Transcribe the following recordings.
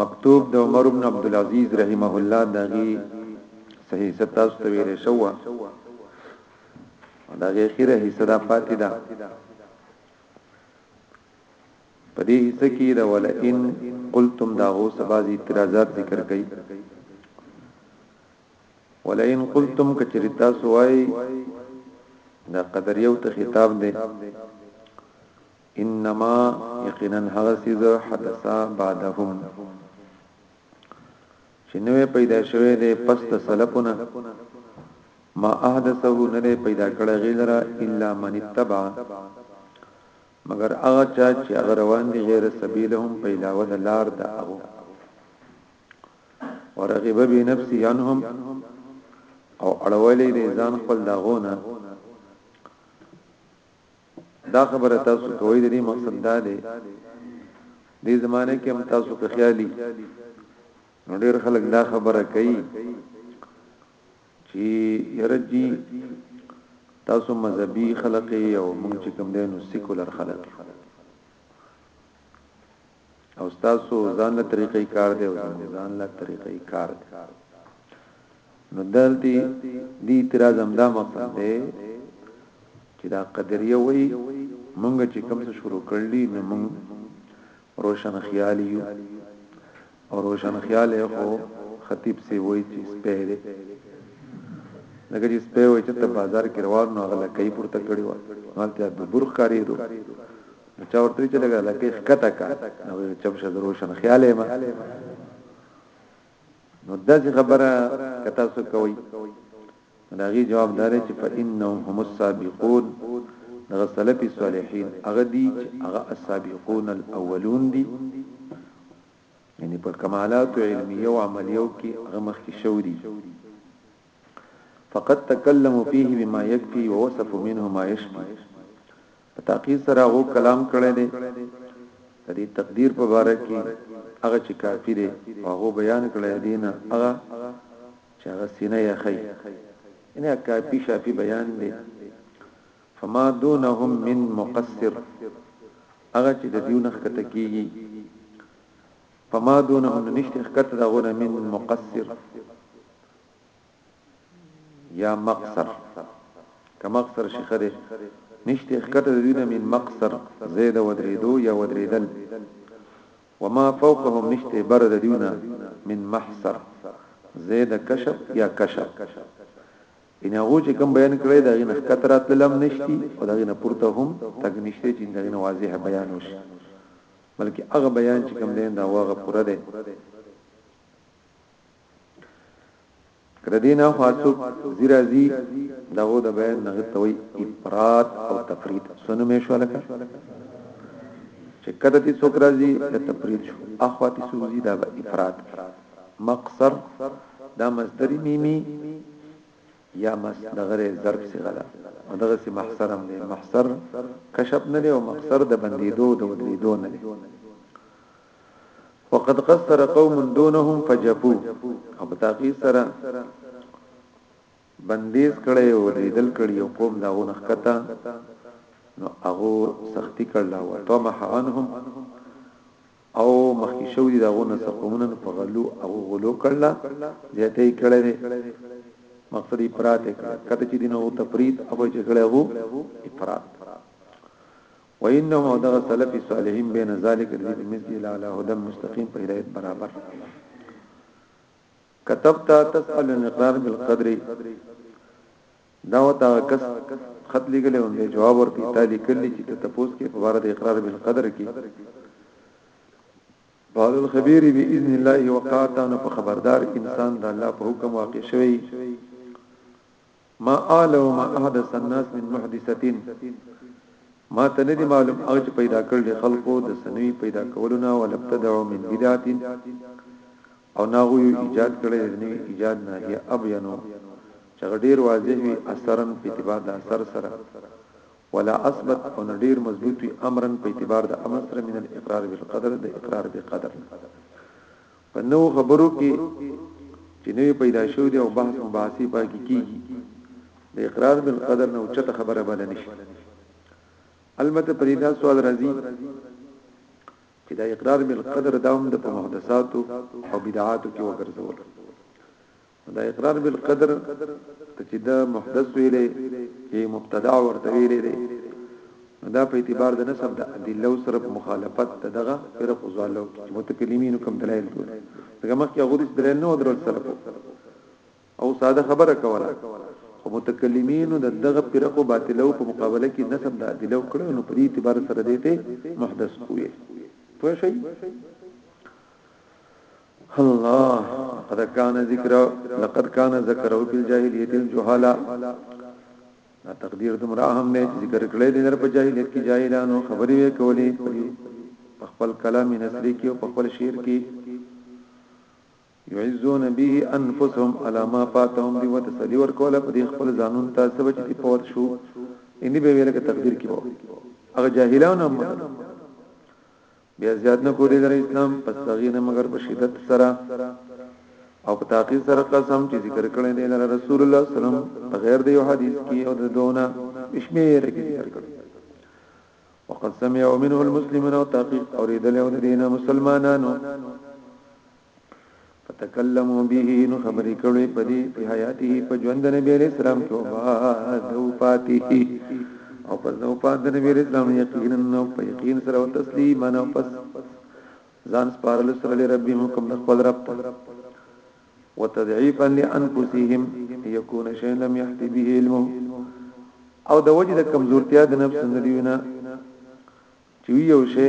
مکتوب د عمر بن عبدالعزیز رحمه الله د هغې صحیح ستاسو ته ویل شوه دا غي خیره حصہ دا پاتې ده په دې حصہ کې دا ول ان قلتم دا هو سبازي اعتراضات ذکر کړي ول ان قلتم کچریتا سوای دا قدر یو ته خطاب ده انما یقینا هغه سیز حدثا بعدهم چې نوې پیدا شوه دې پس د سلفونه ما احدثه نه پیدا کړه غیلرا الا من اتبع مگر هغه چا چې هغه روان دي غیر سبیلهم پیدا ود لار د هغه ورغب بنفسه عنهم او اړولې دې ځان خپل داغونه دا خبره تاسو کوی د دې مقصد دا دی دې زمانه کې هم تاسو که خیالي نو ډېر خلک دا خبره کوي چې يرجی تاسو مذهبي خلق او موږ چې کوم دینو سیکولر خلق او تاسو ځان له طریقې کار دی او ځان له طریقې کار دی نو دلته دې اعتراض هم دا مقصد دی چې دا قدریه وای مونږ چې کوم څه شروع کړلی نو مونږ روشن خیال یو او روشن خیال خو خطیب سی وای چې سپهره لکه چې سپه وای چې ته بازار کې روان نو غلا کوي پورته کړی و مالته د برخ کاری دو نو چا ورته چې لګا دا کې ښکته کا نو چپ شه دروشن خیالې ما نو دا خبره کتا سو کوي داغي جواب دار چې فإنهم هم السابقون دغه سلف صالحین هغه دي چې هغه السابقون الاولون دي یعنی په کمالات علمیه او عملیه کې هغه مخکې شو دي فقد تكلموا فيه بما يكفي ووصفوا منه ما يشفي په تاکید سره هغه کلام کړی دی د دې تقدیر په باره کې هغه چې کافی دی هغه بیان کړی دی نه هغه چې هغه سینه یې خی نه کافی شافی بیان دی فما دونهم من مقصر هغه چې د دیو نخ کته کیږي فما دونهم نشته کته دغه من مقصر یا مقصر که مقصر شي خده نشته خکته دوی نه من مقصر زید ودریدو یا ودریدل وما فوقهم نشته بر د دوی نه من محصر زید کشف یا کشف ان هغه چې کوم بیان کړی دا غي نخکت راتلم نشتی او دا غي نه پورته هم تک نشته چې دا غي واضح بیان وشي بلکې هغه بیان چې کوم دین دا واغه پوره ده کله دینه خاصو زیرازی دغه د بیان نه توي افراط او تفرید سنو مې شو لکه چې کله دې څوک راځي د تفرید شو اخواتی سوزي دا به افراط مقصر دا مصدر میمی یا مصدر ضرب څخه ده او دغه سي محصر هم دی محصر کشف نه دی او مقصر د بندیدو د ودریدو نه دی وقد قصر قوم دونهم فجفو او په تاخير سره بندیز کړي او لیدل کړي او قوم دا غو نخکتا نو هغه سختی کړل او طمح عنهم او مخکې شو دي دا غو نسقومن په غلو او غلو کړل زیاتې کړي مقصدی پرات کړه کته چې دینه او تفرید او جګړه وو افراط وانه او دغه سلف صالحین بین ذالک الذی بمثل الاعلى هدى مستقیم په هدایت برابر كتبت تسأل الاقرار بالقدر دا وتا کس خط لګلې هم جواب ورکړي تالي کلی چې ته تاسو کې په اړه د اقرار بالقدر کې بال الخبير باذن الله وقاتا نو خبردار انسان د الله په حکم واقع شوی ما اعلم ما احدث الناس من محدثه ما ته ندی معلوم هغه چې پیدا کړل دي خلقو د سنوي پیدا کولو نه ول ابتدعوا من بدعت او ناغو یو ایجاد کړي د نوی ایجاد نه هي ابینو چې ډیر واضح وي اثرن په اعتبار د اثر سره ولا اثبت او ډیر مضبوط وي امرن په اعتبار د امر سره من الاقرار بالقدر د اقرار بقدر په نوو خبرو کې چې نوې پیدا شوې دي او بحث مباحثې په کې کیږي د اقرار بالقدر نه اوچته خبره بل نشي البته پر دا سوال راځي چې دا اقرار بالقدر دا هم د محدثاتو او بدعاتو کې وګرځول دا اقرار بالقدر چې دا محدث ویلې چې مبتدا ورته ویلې دی دا په اعتبار د نسب د ادله سره په مخالفت دغه فرق وزالو چې متکلمین کوم دلایل دي څنګه مخکې هغه د دلایل نه ودرول سره او ساده خبره کوله او متکلمین د دغه فرقو باطلو په مقابله کې نسب د ادله کړو نو په دې اعتبار سره دیته محدث کوی پوه شئ الله قد کان ذکر لقد کان ذکر او په جاهلیت الجهالا دا تقدیر تمرا هم نه ذکر کړی دی در په جاهلیت کې جاهلانو خبرې وکولې په خپل کلام نثری کې او په خپل شعر کې یعزون به انفسهم على ما فاتهم دی وتسلی ور کوله په خپل ځانون ته سبب چې پور شو ان به ویل کې تقدیر کې وو هغه جاهلانو هم بیا زیاد نه کولی در اسلام پس دغی نه مگر په شدت سره او په تاقی سره قسم چې ذکر کړی دی لره رسول الله صلی الله علیه وسلم بغیر د یو حدیث کې او د دونه اشمیر کې ذکر کړی وقد سمع منه المسلمون او تحقیق اوریدل او دینه مسلمانانو فتکلمو به نو خبرې کړې په دې په حیاته په ژوند د نبی علیہ السلام کې وفات او پاتې او پس د وفات د نبی علیہ السلام یقینا نو په یقین سره او تسلیم او پس ځان سپارل سره لربي حکم د خپل رب ته وتضعيفا لانفسهم يكون شيئا لم يحت به علمه او د وجه د کمزورتیا د نفس نه دیونه چې یو شی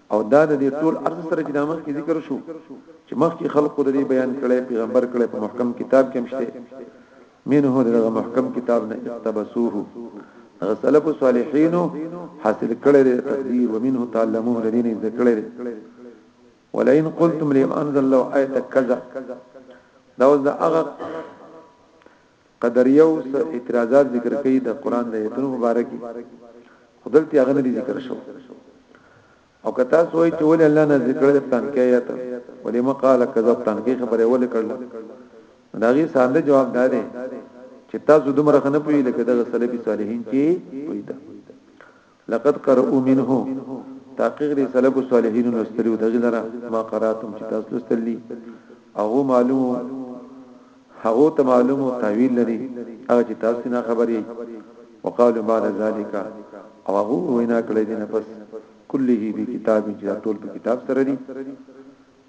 او دا د دې ټول ارز سره چې د مخ کې ذکر شو چې مخ کې خلقو د دې بیان کړي پیغمبر کړي په محکم کتاب کې مشته منه دغه محکم کتاب نه اقتبسوه هغه سلف صالحین حاصل کړي تقدیر ومنه تعلموه لدین ذکر ولئن قلتم لم انزل لو ايه كذا دا اوس دا هغه قدريو څه اعتراضات ذکر کړي د قران د ایتونو په اړه کې خدلته هغه نه ذکر شو او کتا سوې چې ول الله نه ذکر د پلان کې آیات ولې مقاله کذا پلان کې خبره ول کړل دا غي ساده جواب داري چې تاسو دومره خنه پوي لکه دغه سلفي صالحین چې پوي دا لقد قرؤوا منه تحقیق دې سلف الصالحین لوستلی او دغه لره ما قراتم چې تاسو لوستلی او معلوم هغه ته معلوم او تعویل لري هغه چې تاسو نه خبري وقالو بعد ذالک او هغه وینا کړی دی نفس کله به کتاب چې ټول په کتاب سره دي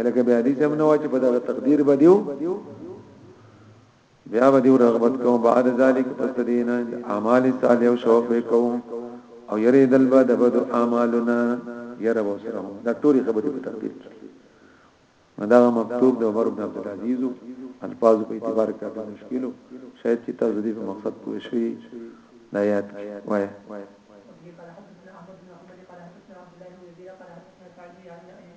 الکه بیا دې سم نو چې په دغه تقدیر بدیو بیا به دیو رغبت کوم بعد ذلک پس دین اعمال صالح او شوق وکوم او یری دل به د بدو اعمالنا یره وسره دا ټول خبرې په تقدیر کې دا مکتوب د عمر بن عبد العزيز الفاظ په اعتبار کې دا مشکلو شاید چې تاسو دې په مقصد پوه شئ دا یاد وای قال حدثنا احمد بن محمد قال حدثنا عبد الله بن يزيد قال حدثنا سعيد بن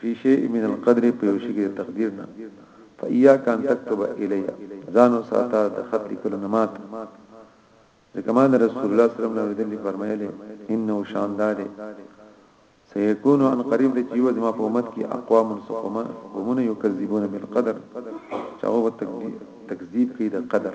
فی شیء من القدر په یو شي کې د تقدیر نه فایاک ان تكتب الی ځان ساته د خط لیکلو نه مات ځکه ما د رسول الله صلی الله علیه وسلم نه فرمایلی انه شاندار سيكون عن قريب د جیو زما په امت کې اقوام سقما قومونه یکذبون بالقدر چاغو تکذیب کوي د قدر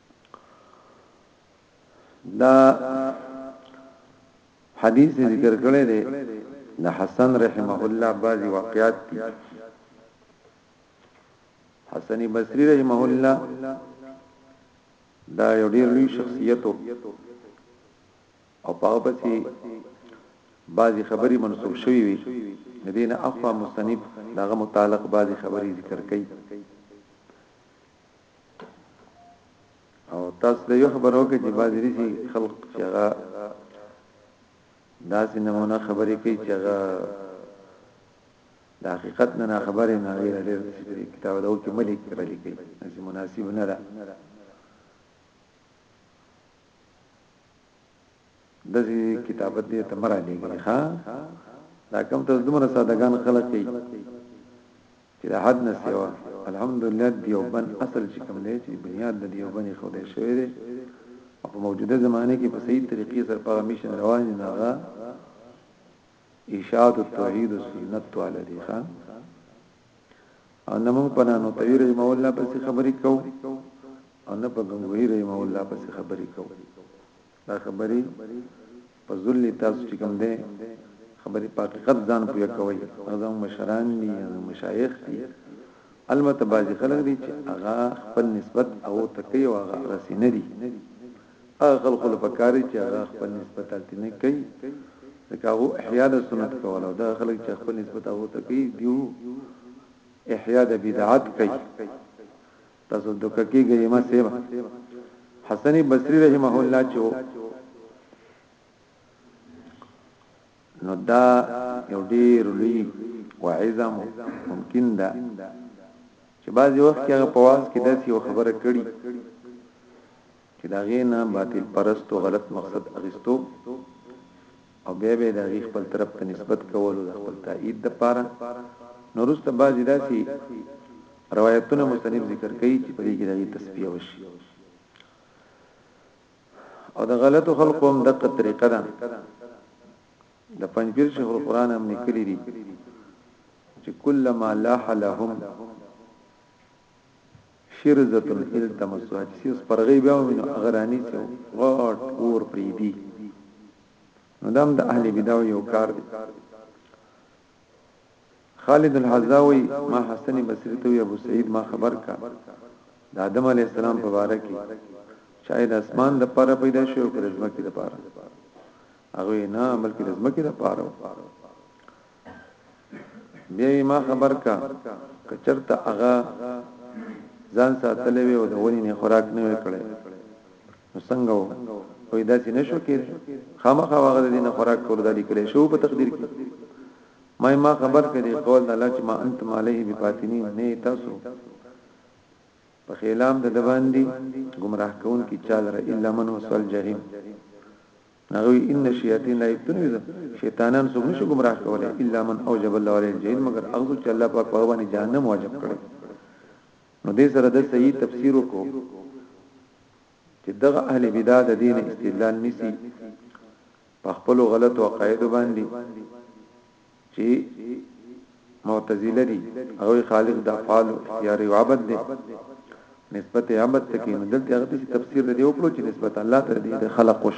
دا حدیث ذکر کړی دی د حسن رحمه الله بعضی واقعات دي حسن بصری رحمه الله دا یو ډیر لوی شخصیت او په هغه پسې بعضی خبري منسوب شوی وي ندین اخوا مصنف داغه متعلق بعضی خبري ذکر کړي او تاسو له یو خبرو کې چې باز لري خلق چې هغه داسې نمونه خبرې کوي چې هغه د حقیقت نه خبرې نه وي ډېر کتاب دا او کې ملک را لیکي چې مناسب نه ده دغه کتابت دې ته مرا لګي ها دا کوم ته دومره سادهګان خلک دي چې د حد نه سیوا الحمدلله دیوبند اصل چې کوم دی چې بنیاد د دیوبند خو دې شوی دی او په موجوده زمانه کې په صحیح طریقې سره په میشن روان دي نه اشاعت التوحید والسنت علی دی خان او نه موږ په نانو توی رحم الله پسې خبرې کو او نه په غنګوي رحم الله پسې خبرې کو دا خبرې په ذل تاسو چې کوم ده خبرې په حقیقت ځان پوهه کوي هغه مشران دي هغه مشایخ دي البته بعضی خلک دي چې هغه خپل نسبت او تکي او هغه رسینه دي هغه خلکو له پکاري چې هغه خپل نسبت التی نه کوي ځکه هغه احیاء د سنت کوله دا خلک چې خپل نسبت هغه ته کوي دیو احیاء د بدعت کوي تاسو د کوکې ګریمه سیب حسن بصری رحمه الله چې نو دا یو ډیر لوی وعظم ممکن ده چې بعضی وخت کې هغه په واز کې داسې یو خبره کړي چې دا غینا باطل پرستو غلط مقصد اغستو او بیا به د خپل طرف ته نسبت کول او خپل تایید د پاره نورسته بعضی داسي روایتونه مستنیب ذکر کوي چې په دې کې د تسبیح وشي او د غلطو خلقو هم دغه طریقه ده د پنځیر شیخ القرآن هم نکلی دي چې کله ما لاح لهم شرزه التمسوا چې سیس پرغي بیا وینو اغرانی څو غټ اور پریدي نو دام د اهل بداو یو کار دی خالد الحزاوی ما حسن بصری ته ابو سعید ما خبر کا د آدم علی السلام په باره کې شاید اسمان د پاره پیدا شو او کرزمه کې د پاره هغه نه بلکې د زمکه د پاره بیا ما خبر کا کچرته هغه ځان ساتلې وي او د ونی نه خوراک نه وکړي نو څنګه و وای داسې نشو کې خامخا واغ د دین خوراک کول د لیکل شو په تقدیر کې ما ما خبر کړي قول الله چې ما انتم علیه بفاتنین نه تاسو په خیلام د دباندې گمراه کون کی چال را الا من وصل جهنم نغوی ان شیاطین لا یتنوی شیطانان سو نشو گمراه کوله الا من اوجب الله علیه جهنم مگر اغه چې الله پاک په باندې جهنم واجب کړي نو دې سره د صحیح تفسیر وکړو چې دغه اهل بدع د دې نه استدلال نیسي په خپلو غلطو عقایدو باندې چې معتزله دي هغه خالق د افعال اختیار او عبد دي نسبت عبد ته کې نو دلته هغه تفسیر دی وکړو چې نسبت الله ته دی د خلق وش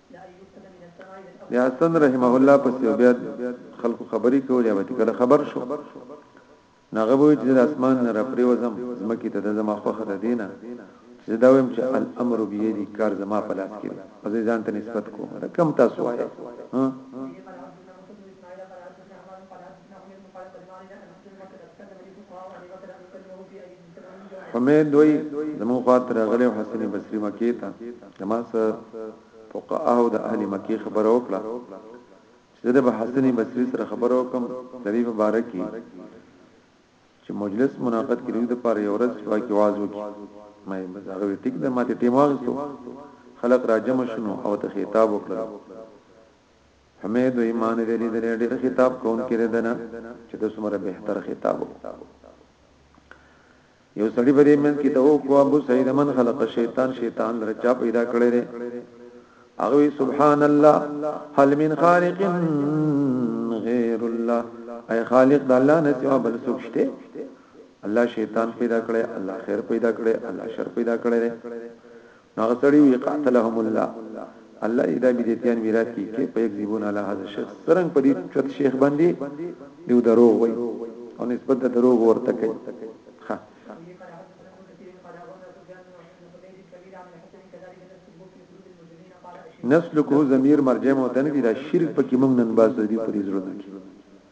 بیا حسن رحمه الله په سیوبیت خلکو خبرې کولې به کله خبر شو ناغه وې چې اسمان نه را پریوزم زمکه ته د زما خوخه ده دینه چې دا ویم چې الامر بيدی کار زما په لاس کې او ځان ته نسبت کوم دا کم تاسو وایي ها حمید وای زمون خواته راغلی حسن بصری مکی ته زما سره فقهاء او د اهل مکی خبره وکړه چې د حسن بصری سره خبره وکم د دې مبارکي چې مجلس مناقض کړي د پاره یو ورځ واکي واز وکي مې بزاغه وی ټیک ده ماته ټیم واغستو خلق را جمع شنو او ته خطاب وکړو حمید وی ما نه دی لیدلی ډیر خطاب کوونکی دی دنه چې د څومره بهتر خطاب یو سړی په دې منځ کې ته او کو ابو سعید من خلق شیطان شیطان لره چا پیدا کړی دی اغوی سبحان الله هل من خالق غیر الله اي خالق د الله نه سوا بل څوک شته الله شیطان پیدا کړي الله خیر پیدا کړي الله شر پیدا کړي هغه سړی وی قاتلهم الله الله دې دا بدعتيان میراث کی کې په یکذبون علی هذا الشخص سرنګ په دې چت شیخ باندې دیو درو وای او نسبت د درو ورته کوي ها نسلکو ضمیر مرجع مو تنګی دا شرک پکې موږ نن باسو دې په دې زړه کې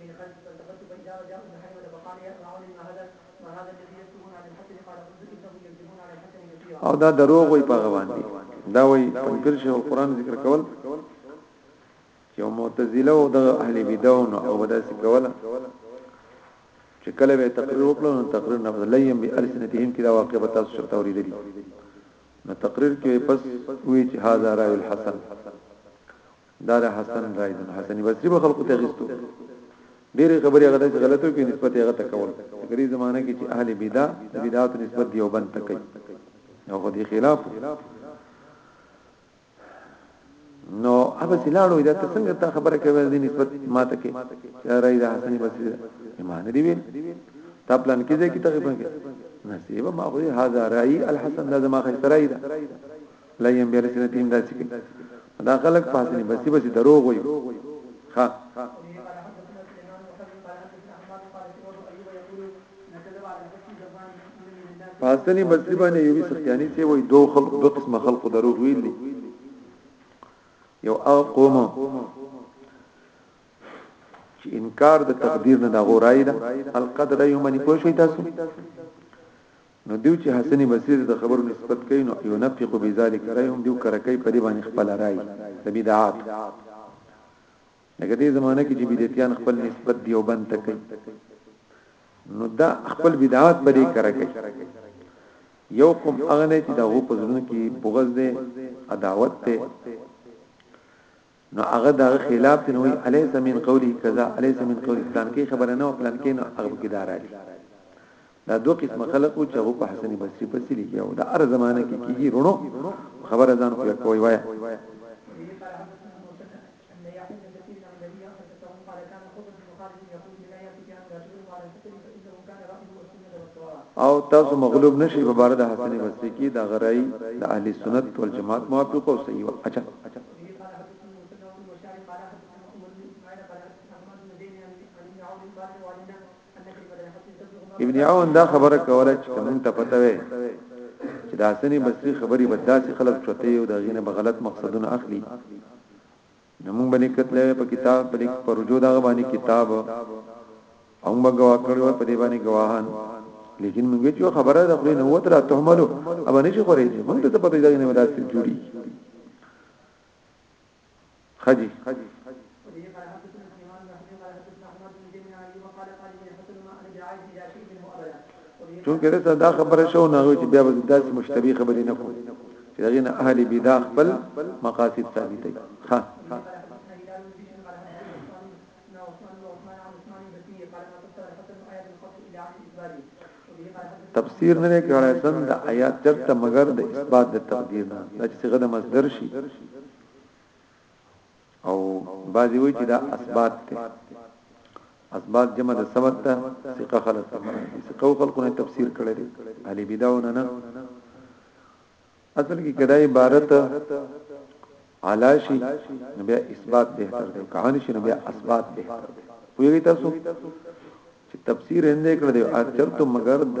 من خلف فالتفت فاذا وجاء ابن حنيفه فقال يا ابا عون ما هذا ما هذا الذي يكتبون على الحسن قال قلت انهم يكتبون على الحسن كثيرا او دا دروغ وي په غوان دي دا وي پنځګر شیخ القران ذکر کول چې معتزله او د اهل بدعو نو او بداسي کوله چې کله به تقریر وکړو نو تقریر نه لیم به السنتهم کدا واقع به تاسو شرط اوریدلی نو تقریر کې پس وی چې هاذا رای الحسن دا د حسن رائے د حسن بصری په خلکو ته غستو ډېری خبرې هغه د غلطو کې نسبت هغه ته کول غری زمانہ کې چې اهل بدع د بدعات نسبت دی او بند تکي نو خو دې خلاف نو هغه سلاړو دا څنګه تا خبره کوي د نسبت ماته کې راي د حسن بصري ایمان دی ویل تا پلان کې ځکه تقریبا کې نصیب ما خو هاذا راي الحسن لازم اخر راي دا لا یم بیر سره تین داسې کوي دا خلک پاسنی بسی بسی دروغ وي ها پاسنی بسی باندې یو سختیانی سی وای دوه خلق دوه قسم خلق دروغ ویلي یو او قوم چې انکار د تقدیر نه دا غورای دا القدر یومنی پوه شئ تاسو نو دیو چې حسن بصری ته د خبرو نسبت کوي نو ينفق بذلک رايهم دیو کر کوي په دې باندې خپل راي د بدعات لکه دې زمانه کې چې بدعتيان خپل نسبت دیو بند تکي نو دا خپل بدعات په دې کر کوي یو قوم اغنه چې دا غو په ځلون کې بغض ده عداوت ده نو هغه دا خلاف دی نو وی الیس من قولی کذا الیس من قولی پلان کې خبره نه پلان کې نه هغه کې دار علی دا دوه قسم خلق او چې په حسن بصری په سلی کې او دا هر زمانه کې کیږي رونو خبره ځان کوی کوی وای او تاسو مغلوب نشي په بار د حسن بصري کې دا غرای د اهل سنت والجماعت موافق او صحیح و اچھا ابن عون دا خبره کوله چې کوم ته پته وي چې دا حسن بصري خبري بداسي خلک چوتې او دا غینه بغلط مقصدونه اخلي نو موږ به نکت لوي په کتاب په لیک پر وجود هغه باندې کتاب او موږ غوا کړو په دې باندې غواهان لیکن موږ چې خبره د خپل نووت را تهملو اب نه شي خورې موږ ته په دې ځای نه مدار سي جوړي خجي چونکه دته دا خبره شو نه وي چې بیا به داسې مشتبه خبرې نه کوي چې دغه نه اهل بدا خپل مقاصد ثابتې ها تفسیر نه کړای سم د آیات چرته مگر د اثبات د تقدیر نه چې څنګه د مصدر شي او بعضی وی چې دا اثبات ته اثبات جمع د ثبت ته ثقه خلق ته مرادي ثقه خلقونه تفسیر کړی دی علي بداونه نه اصل کې کدا عبارت علاشی نبی اثبات بهتر دی کهانی شي نبی اثبات بهتر دی ویږي تاسو چې تفسیر هندې کړ دی اچر ته مگر د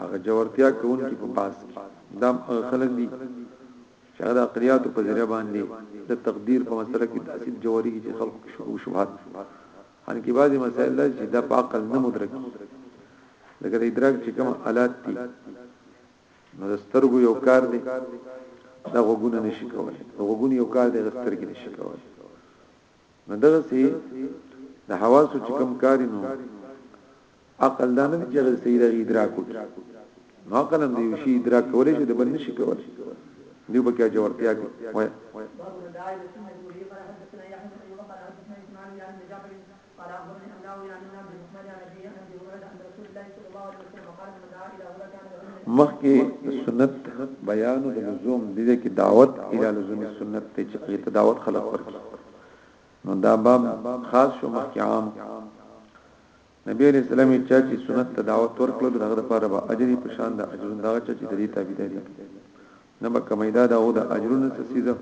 هغه جوړتیا کوونکي په پاس کې دام هغه خلک دي چې هغه د عقلیاتو په ذریعہ باندې د تقدیر په مسله کې داسې جوړي چې خلکو کې شکوک شبهات ان کې بعضي مسائل دي چې د عقل نه مدرک لکه د ادراک چې کوم آلات دي نو د سترګو یو کار دی دا غوګونه نشي کولای غوګونه یو کار دی د سترګې نشي کولای نو دغه سي د حواسو چې کم کاری نو عقل دانه چې هغه سي د ادراک وکړي نو عقل هم دی شي ادراک کولای شي د بل نشي کولای دی په کې جوړتیا کوي وای قال أخبرني أن لا يعني النبي محمد عن أبيه عن أبي هريرة أن رسول الله صلى الله عليه وسلم قال مخکې سنت بیان د لزوم د دې کې دعوت اله لزوم سنت ته چې هغه دعوت خلق ورکړي نو دا باب خاص شو مخکې عام نبی علیہ السلام چې چې سنت ته دعوت ورکړو دغه لپاره به اجر په شان د اجر دا چې د دې تابع دي نه به کمیدا دا او د اجرونو څه سیزه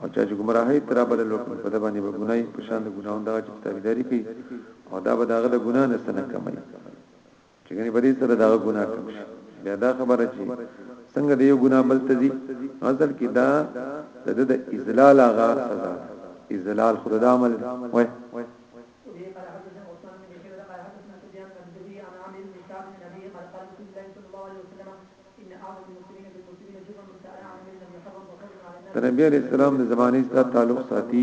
او چې ګمراهی تر بل لوک په دبا نه به ګناي په شان د ګناوند دا چې تابعداري کوي او دا به داغه د ګنا نه سنه کمای چې ګنې په دې سره دا ګناه کم شي بیا دا خبره چې څنګه د یو ګناه بل تدي اصل کې دا د د ازلال هغه سزا ازلال خود د عمل وای نبی علیہ السلام د زمانه سره تعلق ساتي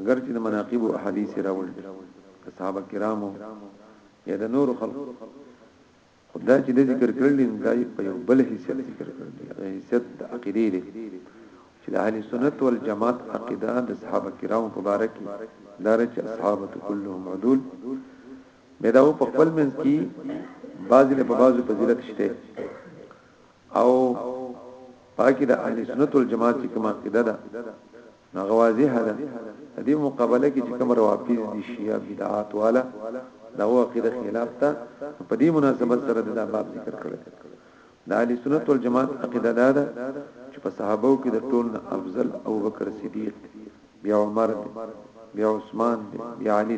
اګر چې د مناقب احادیث راوړي د صحابه کرامو یا د نور خلکو خدای چې د ذکر کړل دي دا په یو بل حیثیت ذکر کړل دي هغه حیثیت د عقیده دی چې د اهل سنت والجماعت عقیده د صحابه کرامو په اړه کې لاره چې اصحابت كلهم عدول مداو په خپل منځ کې بعضی له بعضو فضیلت شته او پاکی د اهل سنت والجماعت کومه عقیده ده هغه واضح ده د دې مقابله کې چې کوم روافض دي شیعه بدعات والا دا هو عقیده خلاف ته په دې مناسبت سره دا باب ذکر کړل د اهل سنت والجماعت عقیده دا ده چې په صحابه کې د ټول افضل ابو بکر صدیق بیا عمر بیا عثمان بیا علی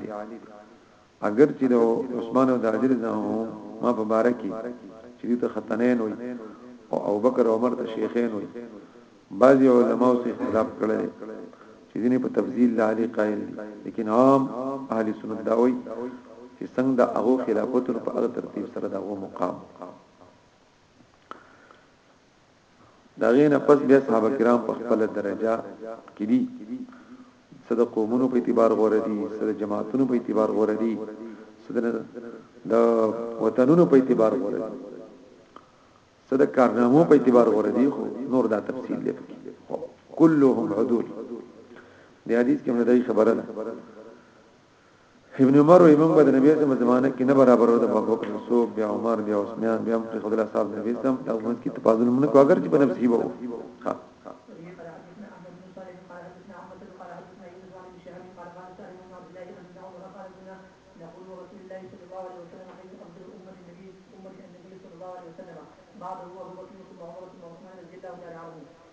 اګر چې د عثمان او د علی رضی الله عنهما په باره کې چې دوی ته ختنین وي او ابوبکر او عمر ته شیخین وي بعضی علماو سره اختلاف کړی چې دینه په تفضیل علی قائل دي لیکن عام اهل سنت دا وایي چې څنګه د هغه خلافتونو په هغه ترتیب سره د هغه مقام د هغې نه پس بیا صحابه کرام په خپل درجه کې دي څه د قومونو په اعتبار غوړه دي څه د جماعتونو په اعتبار غوړه دي څه د وطنونو په اعتبار غوړه دي څه د کارنامو په اعتبار غوړه دي خو نور دا تفصیل دی کلهم عدول دی حدیث کې مدای خبره ده ابن عمر او امام د نبی سم زمانه کې نه برابر و د ابوبکر صدیق بیا عمر بیا عثمان بیا مخ خدای صاحب نبی سم دا ومن کې تفاضل مونږ کو اگر چې په نفس کې وو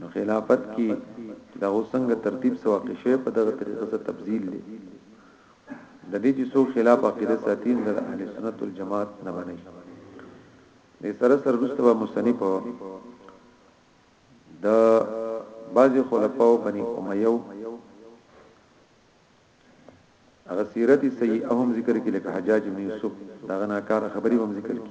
نو خلافت کی داغو څنګه ترتیب څه واقع شوی په دغه طریقه څه تبذیل دی د دې چې څوک خلاف عقیده ساتي د اهل سنت والجماعت نه بنئ د سره سره رسته به مصنف د بعض خلفاو بني امیه هغه سیرت سیئهم ذکر کې لکه حجاج بن یوسف داغه ناکار خبري هم ذکر کې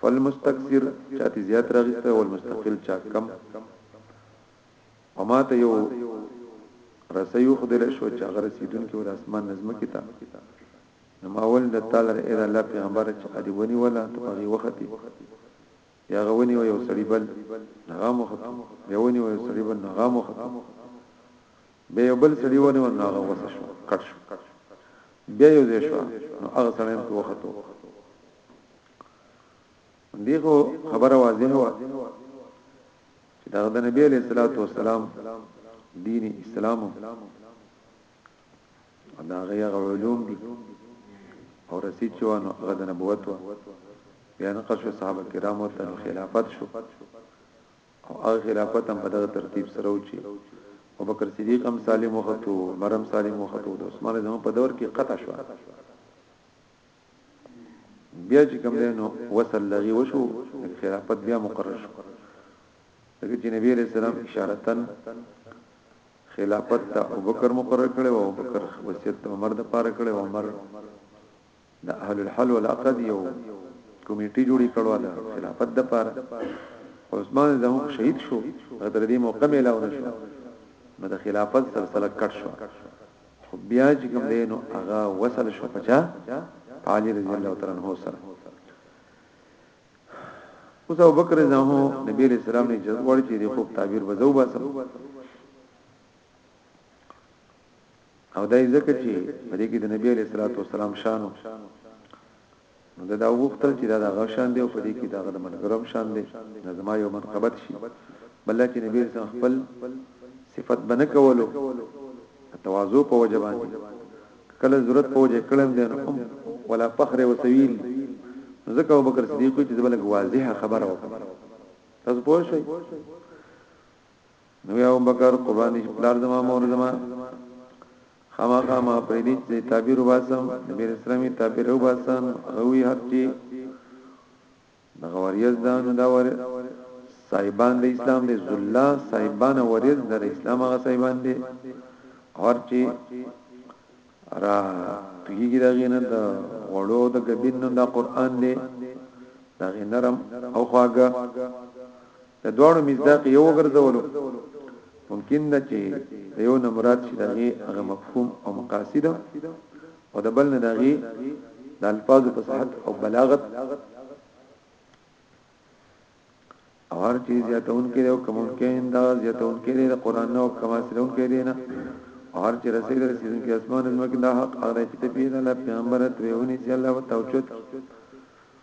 فالمستكثر چاته زیات راغسته او المستقل چا کم وما ته یو رسیو خدل شو چا غرسیدون کې ول اسمان نظم کیتا نو ماول د تعالی اې د الله پیغمبر چې قد ونی ولا ته هغه وخت یا غونی و یو سړی بل نغام وخت یا ونی و یو سړی بل نغام وخت به یو بل سړی ونی و نغه وسه شو کټ شو بیا یو ځای شو نو هغه سړی په وخت دیغه خبره واضحه و چې دا د نبی علیہ الصلوۃ والسلام دین اسلام دا غي علوم دي او رسید شو نو هغه د نبوت و بیا نقش شو صحابه کرامو ته خلافت شو او هغه خلافت هم په دغه ترتیب سره و چې ابوبکر صدیق هم سالم وختو مرم سالم وختو د عثمان زمو په دور کې قطع شو بیا چې کوم دی نو وصل لغي وشو خلافت بیا مقرر شو دغه چې نبی رسول الله اشارتن خلافت ته ابوبکر مقرر کړي او ابوبکر وصیت عمر د پاره کړي عمر د اهل الحل والعقد یو کمیټي جوړی کړو د خلافت د پاره عثمان زمو شهید شو تر دې موقع ملاو نشو نو د خلافت سلسله کټ شو خو بيا چې کوم دی نو هغه وصل شو په چا په علي رضی الله تعالی عنہ سره اوس ابو بکر رضی الله عنه نبی علیہ السلام نه اجازه غواړي چې د خوب تعبیر بزو باسم او دای ځکه چې په دې کې د نبی علیہ الصلوۃ والسلام شانو نو ده دا وغوښتل چي دا د هغه شان دی او په دې کي د هغه د ملګرو هم شان دی نه زما يو منقبت شي بل دا چي نبي عليه السلام خپل صفت به نه کولو د تواضع په وجه باندي که کله ضرورت په وجه کړم دی نو هم ولا فخر وسويل نو ځکه ابوبکر صديق چي زبلګ واضحه خبره وکړه تاسو پوه شئ نو یا ابو بکر قربانی پلار زما مور زما خامخا ما پرې دې چې تعبیر وباسم نبی رسول الله تعبیر وباسن هوی حق چې دغه وریز دا نو دا ور صاحبان د اسلام دې زلا صاحبان وریز د اسلام هغه صاحبان دې اور چې را پیږي دا غینه د وړو د غبین نو دا قران دې دا غینرم او خواګه د دواړو مصداق یو وګرځولو ممکن ده چې د یو نه مراد شي دغه هغه مفهوم او مقاصد او د بل نه دغه د الفاظو په صحت او بلاغت او هر چیز زیاتون کې او کوم کې انده زیاتون کې د قران او کما سرون کې دی نه او هر چې رسید رسید کې اسمان نو کې دا حق هغه چې ته پیدا له پیغمبر ته ویونی چې الله وتعالى چوت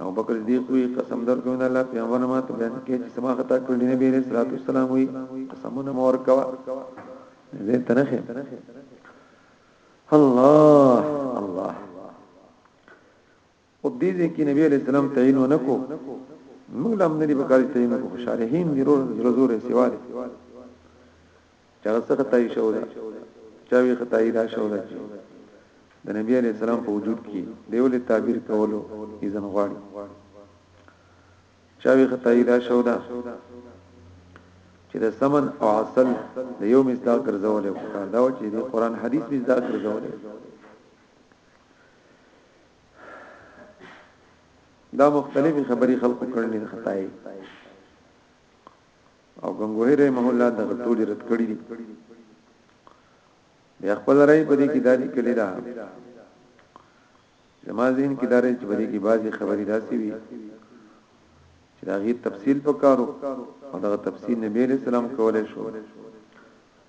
او بکر صدیق وی قسم در کوم الله پیغمبر ما ته بیان کې چې سما خطا کړی نبی علیہ الصلوۃ والسلام وی قسمونه مور کوا زه تنخه الله الله او دې دې کې نبی علیہ السلام تعین ونکو موږ لم نه دی بکاری تعین کو خوشاله هین دی روز زور سیواله چا څه خدای شو دا چا وی خدای دا شو دا چې د نبی علی السلام په وجود کې دیول تعبیر کولو اذن غواړي چا وی خدای دا شو دا چې د سمن او عسل د یو مصداق ګرځول او کار دا چې د قران حدیث مصداق ګرځول دا مختلفې خبري خلقو کړنې خدای او غنگوهی رحمه الله د ټول رد کړی دي بیا خپل راي په دې کې دادی کړی دا زما ذهن کې دارې چې په دې کې بعضي خبرې داسي وي چې دا غي تفصیل پکارو او دا تفصیل نبی عليه السلام کولای شو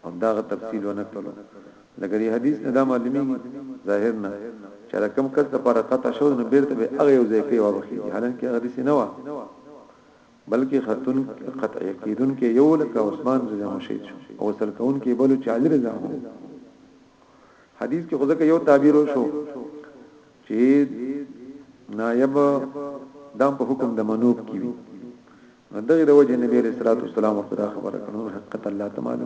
او دا تفصیل ونه کړو لکه دې حدیث نه دا معلومي ظاهر نه چې رقم کس د پر قطع شو نو بیرته به هغه یو ځای کې واوخی حالانکه هغه دې نه و بلکه ختون قطع کیدونکی یو لکه عثمان رضی الله عنه شهید شو او وصل کونکی بل چې علی رضی الله عنه حدیث کې خدای یو تعبیر شو چې نایب دام په حکم د منوب کې وي دغه د وجه نبی رسول الله صلی الله علیه وسلم خبره کړو حقیقت الله تعالی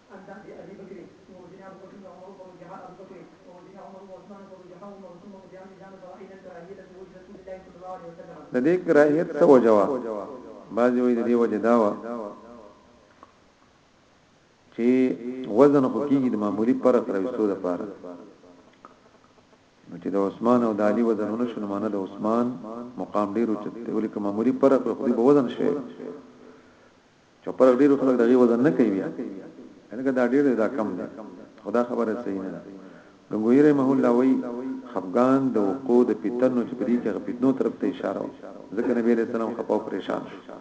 انداز دې عجیب کړې نور جناب خو ټول عمر عمر جهاد او سکړې نور جناب عمر عمر عثمان عمر جهاد عمر ثم مدیان دې جان سره عینن کراهیت دې وجه رسول الله صلی الله علیه وسلم د دې کراهیت څه وجه وا بعضی وې د دې وجه دا وا چې وزن خو کېږي د معمولی فرق راوستو د پاره نو چې د عثمان او د علي وزنونه شنو معنی د عثمان مقام ډیر اوچت دی ولیک معمولی فرق خو به وزن شي چوپر ډیر خلک دغه وزن نه کوي بیا هغه دا ډیر دا کم دی خدا خبره صحیح نه ده غنګوی رحمه الله وی خفغان د وقو د پیتنو چې په دې کې غپیتنو طرف ته اشاره و ځکه نبی علیہ السلام خپاو پریشان شو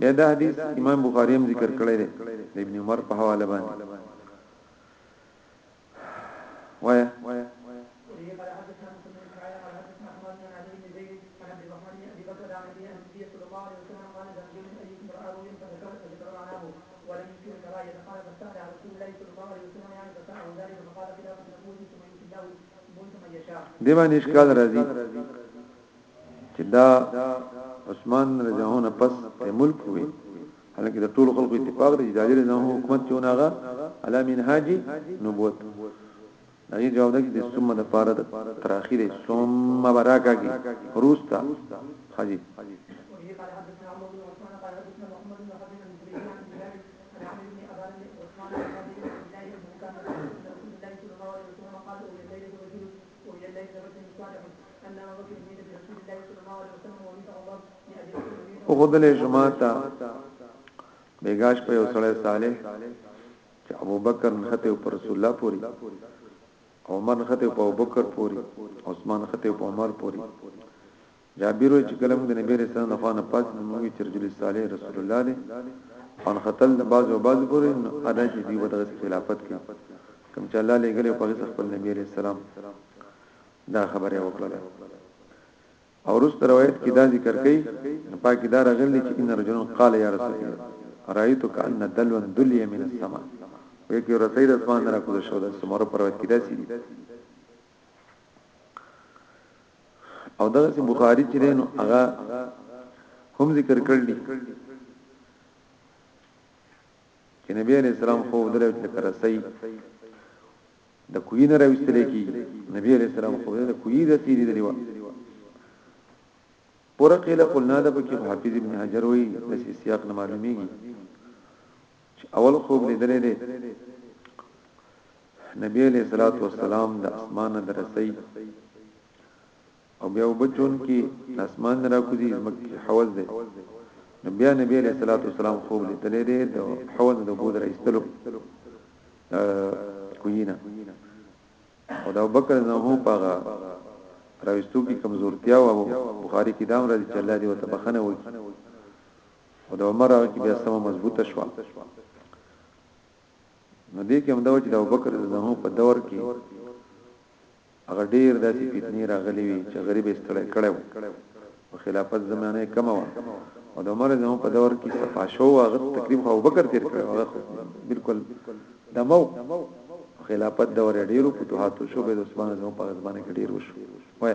بیا دا حدیث امام بخاری هم ذکر کړی دی د ابن عمر په حواله باندې وای دی باندې اشکال راځي چې دا عثمان رضی الله عنه پس ملک وي حالانکه د ټولو خلکو اتفاق دی چې داجر نه حکومت چونه هغه علا منهاج نبوت هغه جواب ده چې ثم د پاره تراخیر ثم براکاږي روستا حاجی او خدای جماعتا بیگاش په یو سړی صالح چې ابو بکر نخته پر رسول الله پوری عمر نخته په ابو بکر پوری عثمان نخته په عمر پوری جابر چې کلم د نبی رسول الله خانه پاس موږ چې رجل صالح رسول الله دی ان خطل د باز او باز پوری ادا چې دی ودغه خلافت کې کوم چې الله لګره په خپل نبی رسول الله دا خبره وکړه او وروسته روایت کې دا ذکر کړي پاکي دا راغلي چې ان رجل قال یا رسول الله رايت کان دلوا دلی من السما وې کې رسید اسمان را کوز شو د سمر پر روایت کې داسي او دا چې بخاری چې نو هغه هم ذکر کړل چې نبی علیہ السلام خو درو چې رسید د کوی نه راوستل کی نبی علیہ السلام خو د کوی د تیری دی و پورا قیل قلنا د پکې حافظ ابن حجر وی د سیاق نه معلومیږي چې اول خوب لیدلې دی نبی علیہ الصلوۃ والسلام د اسمان درسي او بیا اوبه چونکي له اسمان نه راکوزي ځمکه کې حوض دی نو بیا نبی علیه الصلاۃ والسلام خوب لیدلې دی د حوض د اوبو درایستلو کوینا او دا بکر نه هو پاغه راوستو کې کمزورتیا و بخاری کې دام راځي چې الله دې وته بخنه وي او د عمر هغه کې بیا سم مضبوطه شو نو دې کې هم دا چې د ابوبکر رضی الله په دور کې هغه ډیر داسی فتنی راغلی وی چه غریب یې ستړی کړی وو او خلافت زمانه یې کمه وه او د عمر زمو په دور کی صفا شو هغه تقریب خو ابوبکر تیر کړی هغه بالکل دمو خلافت دور ډیرو فتوحات شو به د عثمان زمو په زمانه کې ډیر وشو وای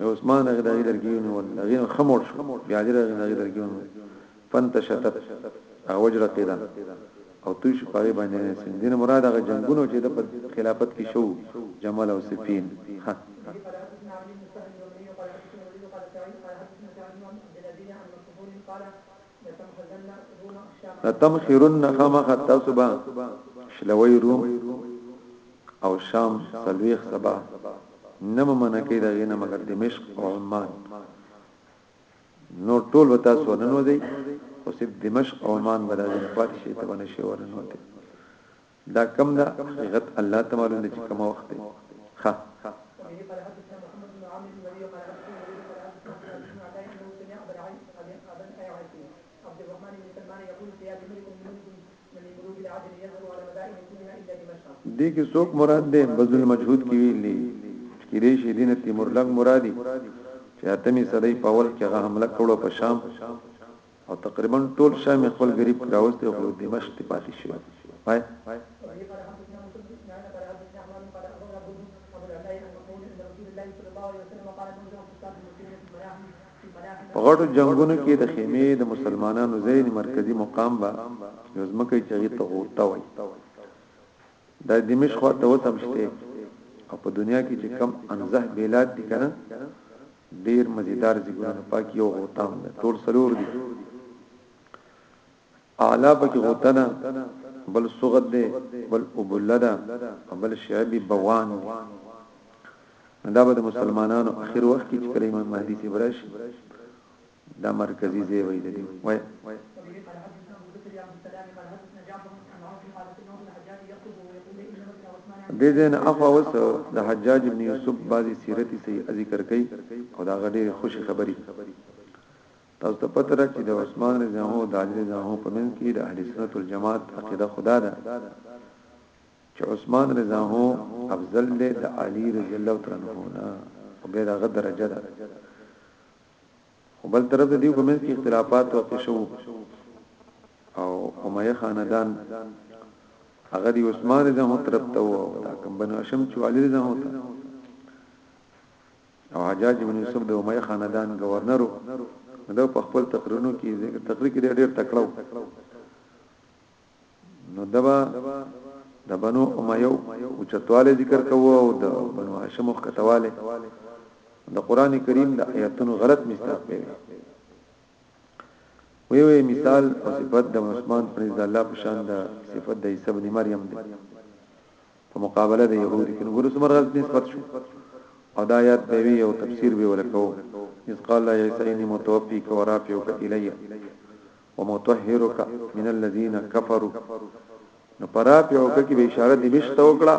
عثمان هغه دغه درګیونی ول هغه خموړ شو بیا دې هغه دغه درګیونی فنتشت او وجره قیدا او توی شو پاره باندې سین دین مراد هغه جنگونو چې د خلافت کې شو جمال او سفین ها قال لتمخرن خامخ تاسوبا شلوی روم او شام سلویخ سبا نم منکی دا غینا مگر دمشق او عمان نور ټول و تاسو ننو دی خو سب دمشق او عمان بدا غینا پاتی شیطبان شیورنو دی دا کم ده حقیقت الله ته معلوم ده چې کوم وخت دی خه دې کې څوک مراد دی بذل مجهود کې ویلي کې دې شي دین تیمور لګ مرادي چې اتمی صدې په اول کې هغه حمله کړو په شام او تقریبا ټول شام یې خپل غریب راوستي او دمشق ته پاتې شوی پای په غټو جنگونو کې د خیمه د مسلمانانو ځین مرکزی مقام با یو ځمکه چې هغه ته غوټه وای د دمشق ته وسمشته او په دنیا کې چې کم انزه بیلات دي کنه ډیر مزیدار دی ګلانو پاک یو غوطه هم ده ټول سلور دی اعلا پاک غوطه ده بل صغت دی بل ابله ده بل شعبی بوان دی دا به مسلمانانو اخر وخت کې چې کله امام مهدی سی براشي دا مرکزی زی وای ددی وای د دین اخوا وس د حجاج ابن یوسف بازی سیرتی سی ذکر کئ او دا غډې خوشی خبری تاسو ته پته را چې د عثمان رضی الله او د علی رضی الله په منځ کې د اهل سنت والجماعت عقیده خدا ده چې عثمان رضی الله افضل دی د علی رضی الله تعالی عنہ او به دا غدرجه ده خو بل طرف د دې په منځ کې اختلافات واقع شو او امویه خاندان هغه د عثمان رضی الله عنه طرف ته وو دا کم بنو هاشم چې علي رضی الله عنه او حجاج بن یوسف د امویه خاندان گورنر دا په خپل تقریرونو کې تقریر کې ډېر تکړه نو دبا د بنو امیه او چتواله ذکر کوو او د بنو هاشم او کتواله د قران کریم د آیاتونو غلط مستاق دی وی وی مثال او صفت د عثمان پر رضی الله په شان د صفت د عیسی ابن مریم دی په مقابله د يهود کې نور څومره غلط نسبت شو او د آیات به وی او تفسیر به ولکو اس قال یا عیسی انی متوفیک و رافعک الیه ومطهرک من الذین کفروا نو پرافعوک کی به اشاره دمشق ته وکړه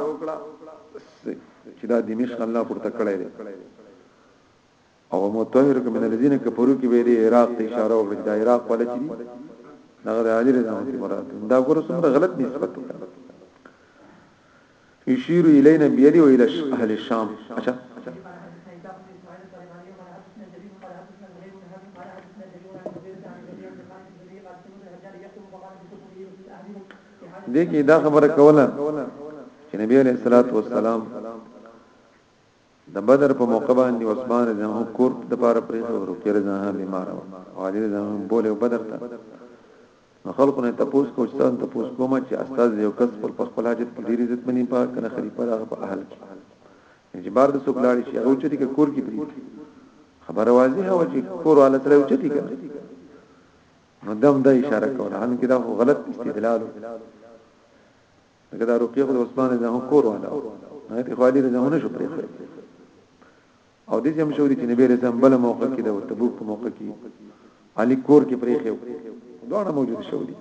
چې دا دمشق الله پورته کړی دی او متطهرک من الذين كفروا کې به د عراق ته اشاره وکړي دا عراق ولا چي دا غیر عاجل نه مراد دا ګور څومره غلط نسبت وکړه يشير الينا بيده والى اهل الشام اچھا دغه دا خبره کوله چې نبی عليه الصلاه والسلام د بدر په موقع باندې عثمان رضی الله عنه کور د پاره پرې او رقیه رضی الله عنها بیمار و او علي رضی الله عنه بوله بدر ته نو خلکو نه تپوس کو چې تاسو تپوس کومه چې استاد یو کس پر خپل حاجت کې ډیر عزت منی پاک کنه خلیفہ راغ په اهل کې چې بار د څوک لاړ شي هغه چټي کور کې پری خبره واضحه و چې کور والا سره چټي کړه نو دم د اشاره کوله ان کې دا غلط استدلال لکه دا روپیه خو د عثمان رضی الله کور والا هغه ته خالي رضی الله نشو پرې او د دې هم شوري چې نبی رسول بل موقع کې د تبوک په موقع کې علي کور کې پرې خو دوه موجود شوري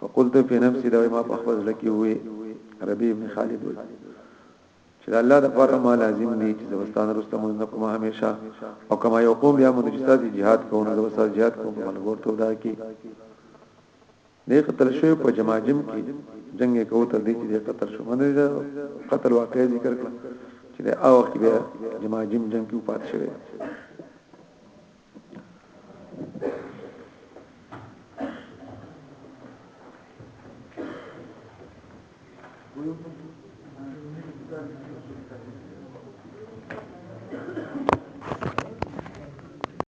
فقلت في نفسي دا ما په خپل لکی وې ربي ابن خالد وې چې الله د پر ما لازم دي چې زبستان رسته مونږ نه کومه هميشه او کما یو قوم بیا مونږ چې جهاد کوو نو زبستان جهاد کوو په ملګرتوب دا کې دی قتل شوی په جماجم کی جنګ یې کوو تر دې چې دی قتل شو باندې دا قتل واقع ذکر کړه چې د او وخت بیا جماجم جنګ کې پات شوی